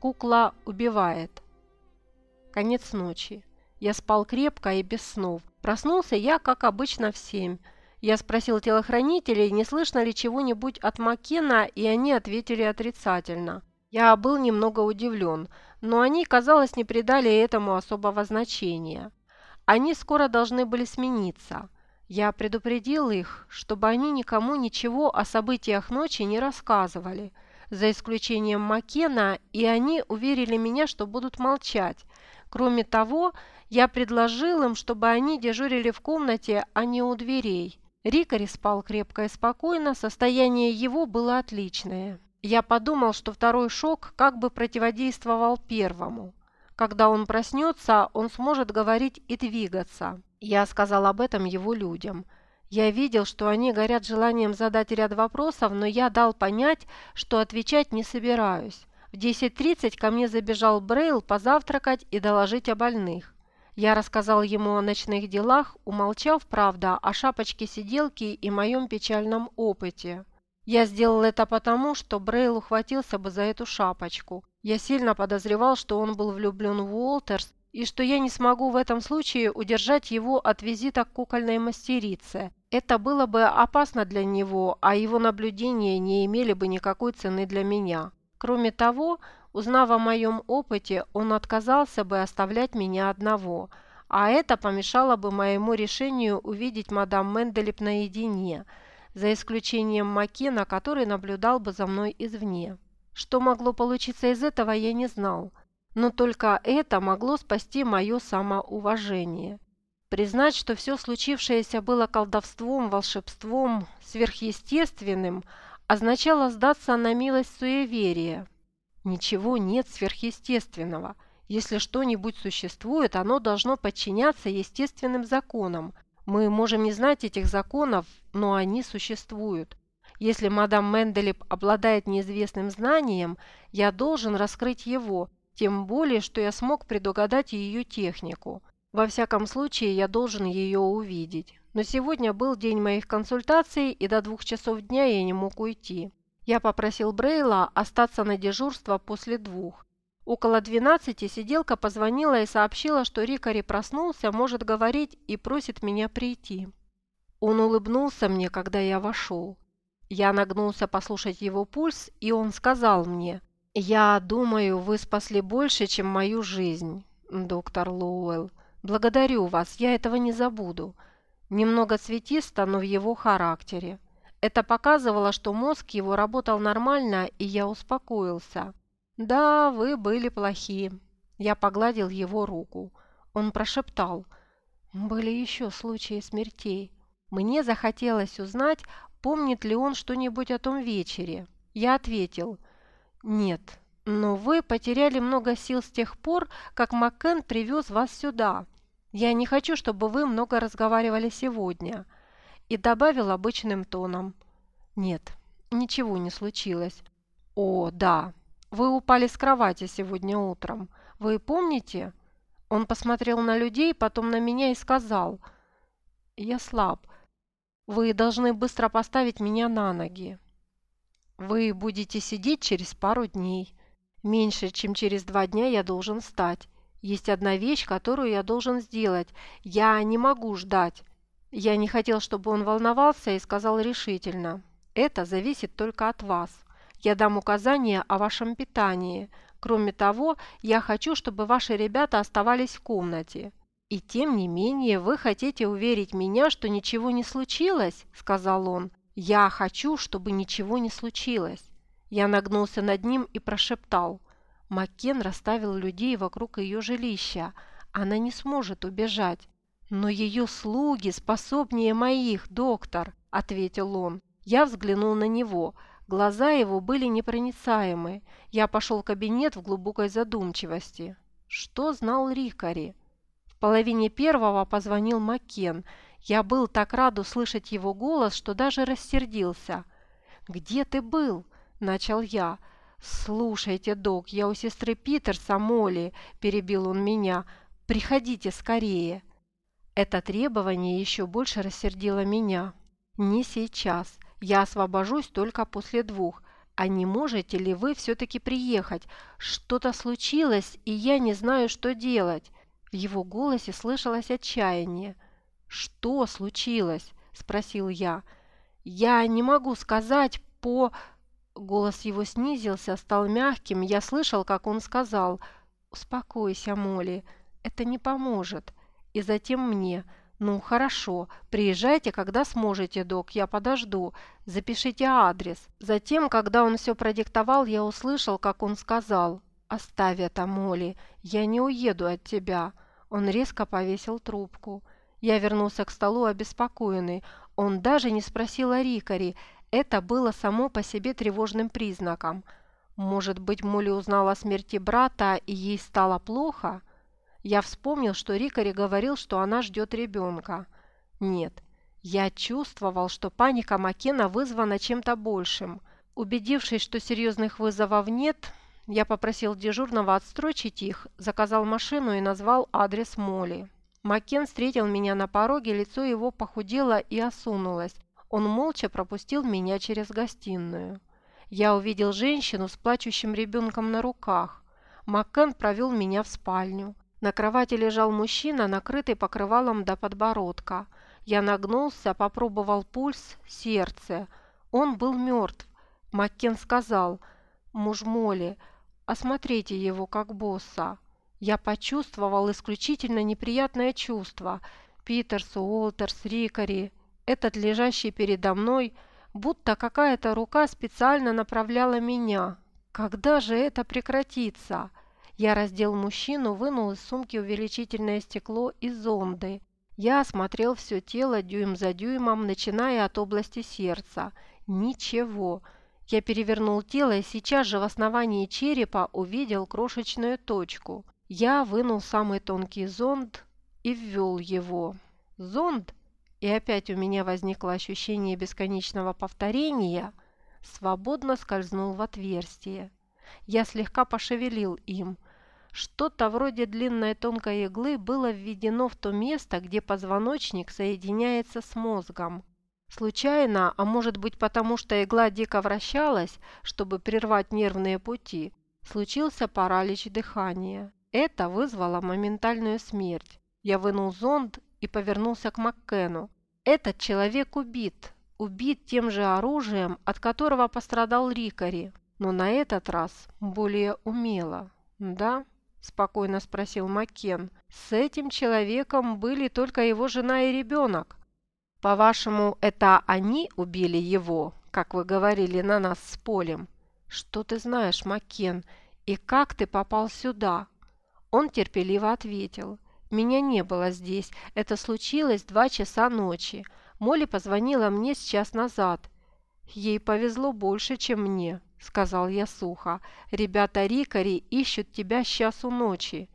Кукла убивает. Конец ночи. Я спал крепко и без снов. Проснулся я, как обычно, в семь. Я спросил телохранителей, не слышно ли чего-нибудь от Маккена, и они ответили отрицательно. Я был немного удивлен, но они, казалось, не придали этому особого значения. Они скоро должны были смениться. Я предупредил их, чтобы они никому ничего о событиях ночи не рассказывали, за исключением Маккена, и они уверили меня, что будут молчать. Кроме того, я предложил им, чтобы они дежурили в комнате, а не у дверей. Рикари спал крепко и спокойно, состояние его было отличное. Я подумал, что второй шок как бы противодействовал первому. Когда он проснется, он сможет говорить и двигаться. Я сказал об этом его людям. Я видел, что они горят желанием задать ряд вопросов, но я дал понять, что отвечать не собираюсь. В 10.30 ко мне забежал Брейл позавтракать и доложить о больных. Я рассказал ему о ночных делах, умолчав, правда, о шапочке сиделки и моем печальном опыте. Я сделал это потому, что Брейл ухватился бы за эту шапочку. Я сильно подозревал, что он был влюблен в Уолтерс, и что я не смогу в этом случае удержать его от визита к кукольной мастерице. Это было бы опасно для него, а его наблюдения не имели бы никакой цены для меня. Кроме того, Узнав о моем опыте, он отказался бы оставлять меня одного, а это помешало бы моему решению увидеть мадам Менделеп наедине, за исключением Макена, который наблюдал бы за мной извне. Что могло получиться из этого, я не знал, но только это могло спасти мое самоуважение. Признать, что все случившееся было колдовством, волшебством, сверхъестественным, означало сдаться на милость суеверия, Ничего нет сверхъестественного. Если что-нибудь существует, оно должно подчиняться естественным законам. Мы можем не знать этих законов, но они существуют. Если мадам Менделеп обладает неизвестным знанием, я должен раскрыть его, тем более, что я смог предугадать ее технику. Во всяком случае, я должен ее увидеть. Но сегодня был день моих консультаций, и до двух часов дня я не мог уйти. Я попросил Брейла остаться на дежурство после двух. Около двенадцати сиделка позвонила и сообщила, что Рикари проснулся, может говорить и просит меня прийти. Он улыбнулся мне, когда я вошел. Я нагнулся послушать его пульс, и он сказал мне, «Я думаю, вы спасли больше, чем мою жизнь, доктор Лоуэлл. Благодарю вас, я этого не забуду». Немного цветисто, но в его характере. Это показывало, что мозг его работал нормально, и я успокоился. «Да, вы были плохи». Я погладил его руку. Он прошептал. «Были еще случаи смертей. Мне захотелось узнать, помнит ли он что-нибудь о том вечере. Я ответил. «Нет, но вы потеряли много сил с тех пор, как Маккен привез вас сюда. Я не хочу, чтобы вы много разговаривали сегодня» и добавил обычным тоном. «Нет, ничего не случилось». «О, да, вы упали с кровати сегодня утром. Вы помните?» Он посмотрел на людей, потом на меня и сказал. «Я слаб. Вы должны быстро поставить меня на ноги. Вы будете сидеть через пару дней. Меньше, чем через два дня я должен встать. Есть одна вещь, которую я должен сделать. Я не могу ждать. Я не хотел, чтобы он волновался и сказал решительно. «Это зависит только от вас. Я дам указания о вашем питании. Кроме того, я хочу, чтобы ваши ребята оставались в комнате». «И тем не менее вы хотите уверить меня, что ничего не случилось?» – сказал он. «Я хочу, чтобы ничего не случилось». Я нагнулся над ним и прошептал. Маккен расставил людей вокруг ее жилища. Она не сможет убежать. «Но ее слуги способнее моих, доктор», – ответил он. Я взглянул на него. Глаза его были непроницаемы. Я пошел в кабинет в глубокой задумчивости. Что знал Рикари? В половине первого позвонил Маккен. Я был так рад услышать его голос, что даже рассердился. «Где ты был?» – начал я. «Слушайте, док, я у сестры Питерса Молли», – перебил он меня. «Приходите скорее». Это требование еще больше рассердило меня. Не сейчас. Я освобожусь только после двух. а не можете ли вы все-таки приехать? Что-то случилось, и я не знаю, что делать». В его голосе слышалось отчаяние. «Что случилось?» – спросил я. «Я не могу сказать по...» Голос его снизился, стал мягким. Я слышал, как он сказал «Успокойся, Молли, это не поможет». И затем мне «Ну, хорошо, приезжайте, когда сможете, док, я подожду. Запишите адрес». Затем, когда он все продиктовал, я услышал, как он сказал «Оставь это, Молли, я не уеду от тебя». Он резко повесил трубку. Я вернулся к столу обеспокоенный. Он даже не спросил о Рикаре. Это было само по себе тревожным признаком. Может быть, Молли узнала о смерти брата, и ей стало плохо? Я вспомнил, что Рикари говорил, что она ждет ребенка. Нет, я чувствовал, что паника Макена вызвана чем-то большим. Убедившись, что серьезных вызовов нет, я попросил дежурного отстрочить их, заказал машину и назвал адрес Молли. Макен встретил меня на пороге, лицо его похудело и осунулось. Он молча пропустил меня через гостиную. Я увидел женщину с плачущим ребенком на руках. Маккен провел меня в спальню. На кровати лежал мужчина, накрытый покрывалом до подбородка. Я нагнулся, попробовал пульс, сердце. Он был мертв. Маккен сказал, «Муж Молли, осмотрите его как босса». Я почувствовал исключительно неприятное чувство. Питерс, Уолтерс, Рикари, этот лежащий передо мной, будто какая-то рука специально направляла меня. Когда же это прекратится? Я раздел мужчину, вынул из сумки увеличительное стекло и зонды. Я осмотрел все тело дюйм за дюймом, начиная от области сердца. Ничего. Я перевернул тело и сейчас же в основании черепа увидел крошечную точку. Я вынул самый тонкий зонд и ввел его. Зонд, и опять у меня возникло ощущение бесконечного повторения, свободно скользнул в отверстие. Я слегка пошевелил им – что-то вроде длинной тонкой иглы было введено в то место, где позвоночник соединяется с мозгом. Случайно, а может быть потому, что игла дико вращалась, чтобы прервать нервные пути, случился паралич дыхания. Это вызвало моментальную смерть. Я вынул зонд и повернулся к Маккену. Этот человек убит. Убит тем же оружием, от которого пострадал Рикари. Но на этот раз более умело. Да? – спокойно спросил Маккен. «С этим человеком были только его жена и ребенок. По-вашему, это они убили его, как вы говорили на нас с Полем? Что ты знаешь, Маккен, и как ты попал сюда?» Он терпеливо ответил. «Меня не было здесь. Это случилось два часа ночи. Молли позвонила мне сейчас назад. Ей повезло больше, чем мне». – сказал я сухо. «Ребята Рикари ищут тебя с часу ночи».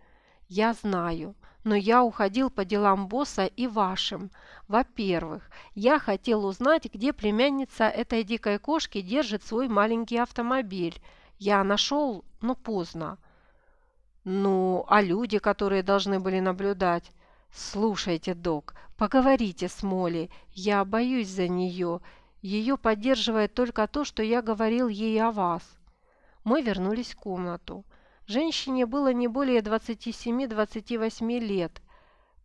«Я знаю, но я уходил по делам босса и вашим. Во-первых, я хотел узнать, где племянница этой дикой кошки держит свой маленький автомобиль. Я нашел, но поздно». «Ну, а люди, которые должны были наблюдать?» «Слушайте, док, поговорите с Молли. Я боюсь за нее. Ее поддерживает только то, что я говорил ей о вас. Мы вернулись в комнату. Женщине было не более 27-28 лет.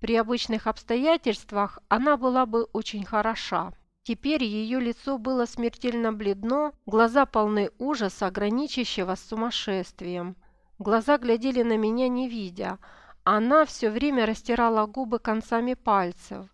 При обычных обстоятельствах она была бы очень хороша. Теперь ее лицо было смертельно бледно, глаза полны ужаса, граничащего с сумасшествием. Глаза глядели на меня не видя. Она все время растирала губы концами пальцев.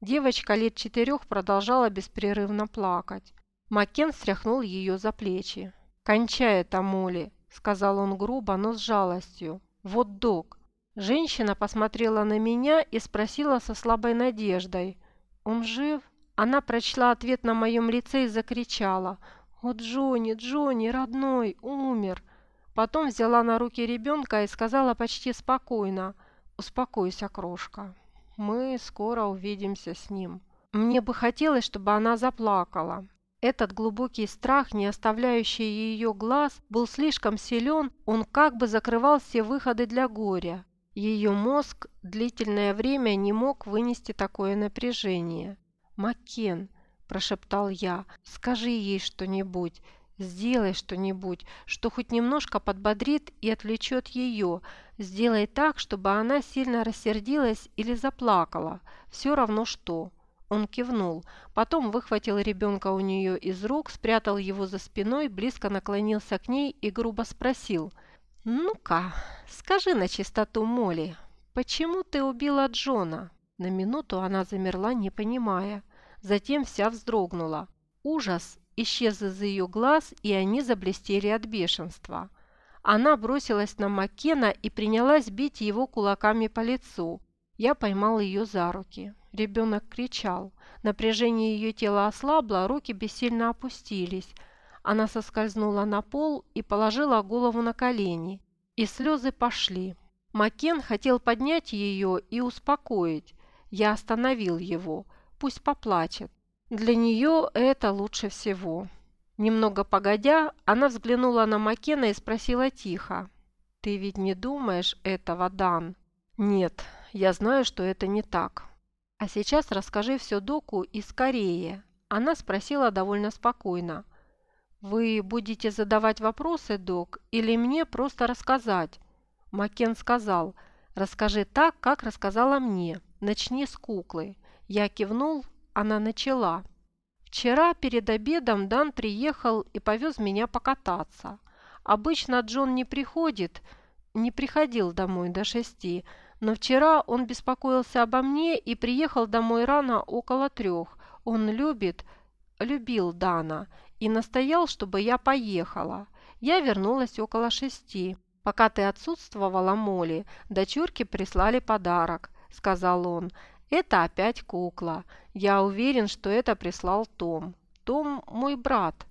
Девочка лет четырех продолжала беспрерывно плакать. Макен встряхнул ее за плечи. «Кончай это, Молли», – сказал он грубо, но с жалостью. «Вот док». Женщина посмотрела на меня и спросила со слабой надеждой. «Он жив?» Она прочла ответ на моем лице и закричала. «О, Джонни, Джонни, родной, умер!» Потом взяла на руки ребенка и сказала почти спокойно. «Успокойся, крошка» мы скоро увидимся с ним. Мне бы хотелось, чтобы она заплакала. Этот глубокий страх, не оставляющий ее глаз, был слишком силен, он как бы закрывал все выходы для горя. Ее мозг длительное время не мог вынести такое напряжение. «Маккен», – прошептал я, – «скажи ей что-нибудь, Сделай что-нибудь, что хоть немножко подбодрит и отвлечет ее. Сделай так, чтобы она сильно рассердилась или заплакала. Все равно что. Он кивнул, потом выхватил ребенка у нее из рук, спрятал его за спиной, близко наклонился к ней и грубо спросил. «Ну-ка, скажи на чистоту Молли, почему ты убила Джона?» На минуту она замерла, не понимая. Затем вся вздрогнула. Ужас исчез из ее глаз, и они заблестели от бешенства. Она бросилась на Маккена и принялась бить его кулаками по лицу. Я поймал ее за руки. Ребенок кричал. Напряжение ее тела ослабло, руки бессильно опустились. Она соскользнула на пол и положила голову на колени. И слезы пошли. Макен хотел поднять ее и успокоить. Я остановил его. Пусть поплачет. Для нее это лучше всего. Немного погодя, она взглянула на Макена и спросила тихо. «Ты ведь не думаешь этого, Дан?» «Нет, я знаю, что это не так». «А сейчас расскажи все доку и скорее». Она спросила довольно спокойно. «Вы будете задавать вопросы, док, или мне просто рассказать?» Макен сказал, «Расскажи так, как рассказала мне. Начни с куклы». Я кивнул, она начала. Вчера перед обедом Дан приехал и повез меня покататься. Обычно Джон не приходит, не приходил домой до шести, но вчера он беспокоился обо мне и приехал домой рано около трех. Он любит, любил Дана и настоял, чтобы я поехала. Я вернулась около шести. Пока ты отсутствовала, Молли, дочурки прислали подарок, сказал он. Это опять кукла. Я уверен, что это прислал Том. Том мой брат.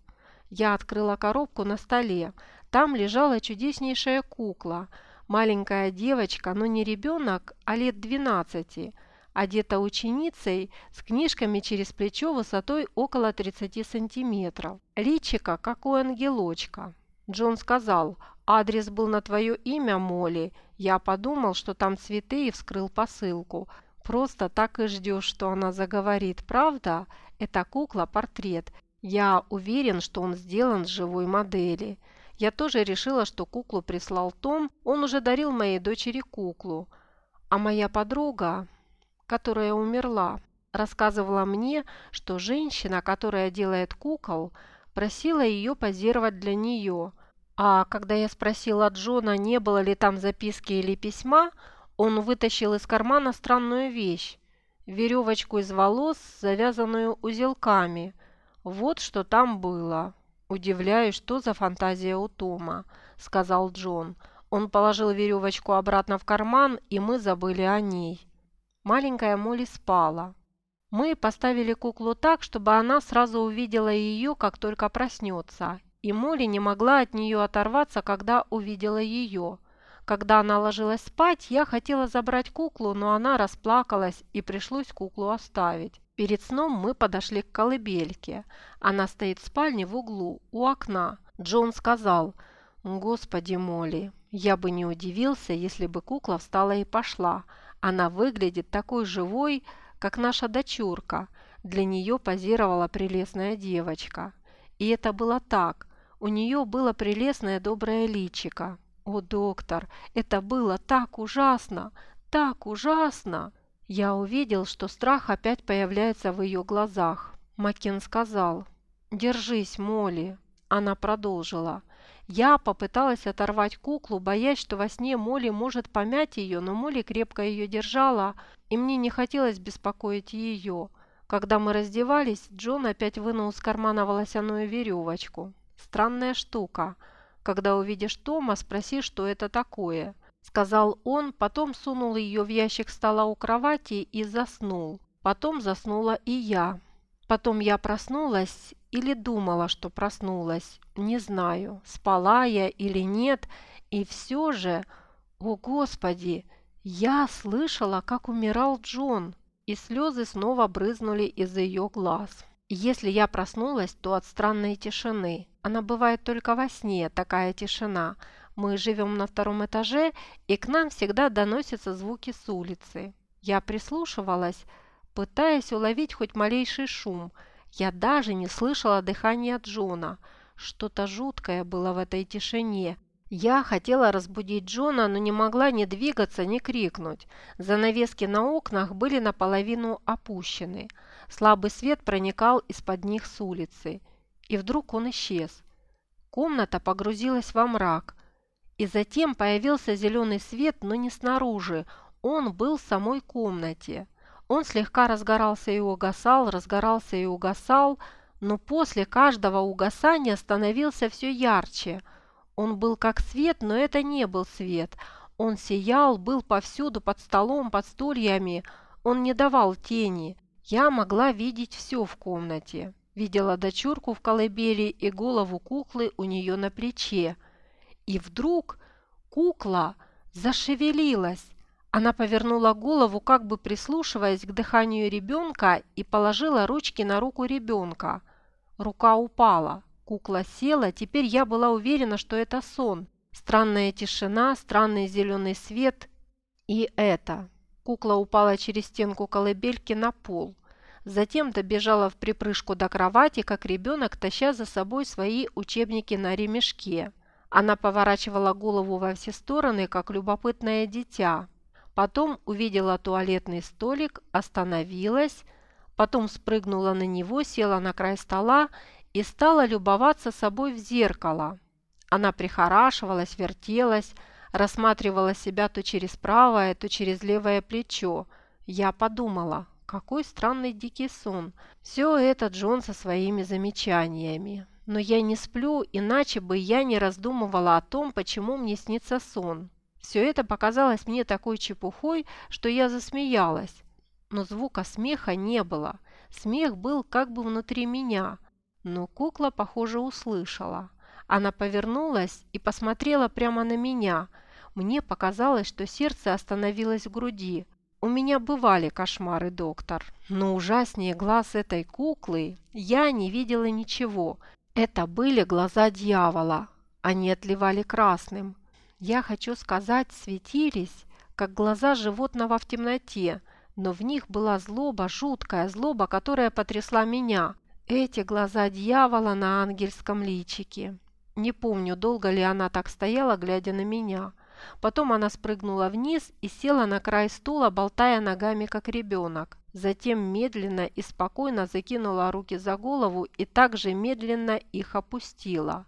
Я открыла коробку на столе. Там лежала чудеснейшая кукла. Маленькая девочка, но не ребенок, а лет 12, одета ученицей с книжками через плечо высотой около 30 сантиметров. Личика, как у ангелочка. Джон сказал, адрес был на твое имя, Молли. Я подумал, что там цветы и вскрыл посылку. Просто так и ждешь, что она заговорит, правда? Это кукла-портрет. Я уверен, что он сделан с живой модели. Я тоже решила, что куклу прислал Том, он уже дарил моей дочери куклу. А моя подруга, которая умерла, рассказывала мне, что женщина, которая делает кукол, просила ее позировать для нее. А когда я спросила Джона, не было ли там записки или письма, он вытащил из кармана странную вещь – веревочку из волос, завязанную узелками. Вот что там было. «Удивляюсь, что за фантазия у Тома», – сказал Джон. Он положил веревочку обратно в карман, и мы забыли о ней. Маленькая Молли спала. Мы поставили куклу так, чтобы она сразу увидела ее, как только проснется, и Молли не могла от нее оторваться, когда увидела ее – когда она ложилась спать, я хотела забрать куклу, но она расплакалась и пришлось куклу оставить. Перед сном мы подошли к колыбельке. Она стоит в спальне в углу, у окна. Джон сказал, «Господи, Молли, я бы не удивился, если бы кукла встала и пошла. Она выглядит такой живой, как наша дочурка. Для нее позировала прелестная девочка. И это было так. У нее было прелестное доброе личико. «О, доктор, это было так ужасно! Так ужасно!» Я увидел, что страх опять появляется в ее глазах. Макен сказал, «Держись, Молли». Она продолжила. Я попыталась оторвать куклу, боясь, что во сне Молли может помять ее, но Молли крепко ее держала, и мне не хотелось беспокоить ее. Когда мы раздевались, Джон опять вынул из кармана волосяную веревочку. Странная штука – когда увидишь Тома, спроси, что это такое», – сказал он, потом сунул ее в ящик стола у кровати и заснул. Потом заснула и я. Потом я проснулась или думала, что проснулась, не знаю, спала я или нет, и все же, о господи, я слышала, как умирал Джон, и слезы снова брызнули из ее глаз. Если я проснулась, то от странной тишины. Она бывает только во сне, такая тишина. Мы живем на втором этаже, и к нам всегда доносятся звуки с улицы. Я прислушивалась, пытаясь уловить хоть малейший шум. Я даже не слышала дыхания Джона. Что-то жуткое было в этой тишине. Я хотела разбудить Джона, но не могла ни двигаться, ни крикнуть. Занавески на окнах были наполовину опущены. Слабый свет проникал из-под них с улицы. И вдруг он исчез. Комната погрузилась во мрак. И затем появился зеленый свет, но не снаружи. Он был в самой комнате. Он слегка разгорался и угасал, разгорался и угасал, но после каждого угасания становился все ярче. Он был как свет, но это не был свет. Он сиял, был повсюду, под столом, под стульями. Он не давал тени. Я могла видеть все в комнате. Видела дочурку в колыбели и голову куклы у нее на плече. И вдруг кукла зашевелилась. Она повернула голову, как бы прислушиваясь к дыханию ребенка, и положила ручки на руку ребенка. Рука упала. Кукла села, теперь я была уверена, что это сон. Странная тишина, странный зеленый свет. И это. Кукла упала через стенку колыбельки на пол. Затем добежала в припрыжку до кровати, как ребенок, таща за собой свои учебники на ремешке. Она поворачивала голову во все стороны, как любопытное дитя. Потом увидела туалетный столик, остановилась, потом спрыгнула на него, села на край стола и стала любоваться собой в зеркало. Она прихорашивалась, вертелась, рассматривала себя то через правое, то через левое плечо. Я подумала, какой странный дикий сон. Все это Джон со своими замечаниями. Но я не сплю, иначе бы я не раздумывала о том, почему мне снится сон. Все это показалось мне такой чепухой, что я засмеялась. Но звука смеха не было. Смех был как бы внутри меня. Но кукла, похоже, услышала. Она повернулась и посмотрела прямо на меня. Мне показалось, что сердце остановилось в груди. У меня бывали кошмары, доктор, но ужаснее глаз этой куклы я не видела ничего. Это были глаза дьявола. Они отливали красным. Я хочу сказать, светились, как глаза животного в темноте, но в них была злоба, жуткая злоба, которая потрясла меня. Эти глаза дьявола на ангельском личике. Не помню, долго ли она так стояла, глядя на меня. Потом она спрыгнула вниз и села на край стула, болтая ногами, как ребенок. Затем медленно и спокойно закинула руки за голову и также медленно их опустила.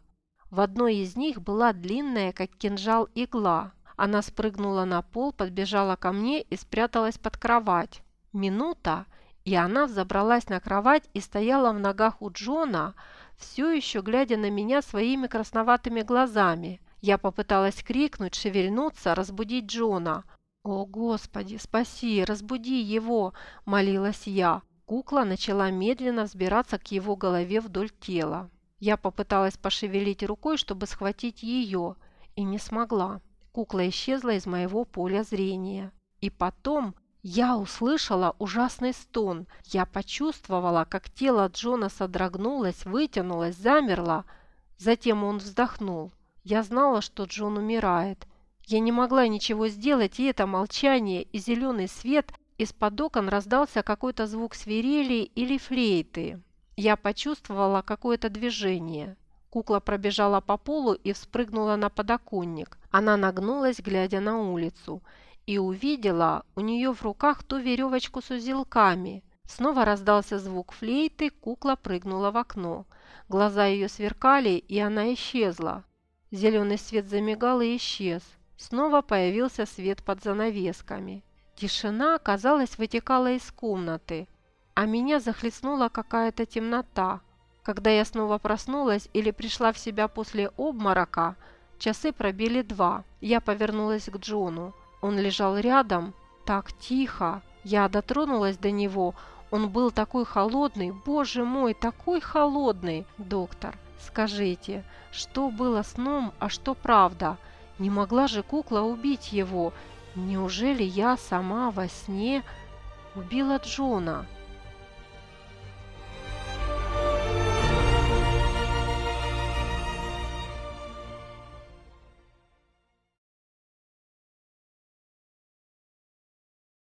В одной из них была длинная, как кинжал, игла. Она спрыгнула на пол, подбежала ко мне и спряталась под кровать. Минута, и она взобралась на кровать и стояла в ногах у Джона, все еще глядя на меня своими красноватыми глазами. Я попыталась крикнуть, шевельнуться, разбудить Джона. «О, Господи, спаси, разбуди его!» – молилась я. Кукла начала медленно взбираться к его голове вдоль тела. Я попыталась пошевелить рукой, чтобы схватить ее, и не смогла. Кукла исчезла из моего поля зрения. И потом я услышала ужасный стон. Я почувствовала, как тело Джона содрогнулось, вытянулось, замерло. Затем он вздохнул. Я знала, что Джон умирает. Я не могла ничего сделать, и это молчание и зеленый свет из-под окон раздался какой-то звук свирели или флейты. Я почувствовала какое-то движение. Кукла пробежала по полу и вспрыгнула на подоконник. Она нагнулась, глядя на улицу, и увидела у нее в руках ту веревочку с узелками. Снова раздался звук флейты, кукла прыгнула в окно. Глаза ее сверкали, и она исчезла. Зеленый свет замигал и исчез. Снова появился свет под занавесками. Тишина, казалось, вытекала из комнаты а меня захлестнула какая-то темнота. Когда я снова проснулась или пришла в себя после обморока, часы пробили два. Я повернулась к Джону. Он лежал рядом, так тихо. Я дотронулась до него. Он был такой холодный, боже мой, такой холодный. Доктор, скажите, что было сном, а что правда? Не могла же кукла убить его? Неужели я сама во сне убила Джона?»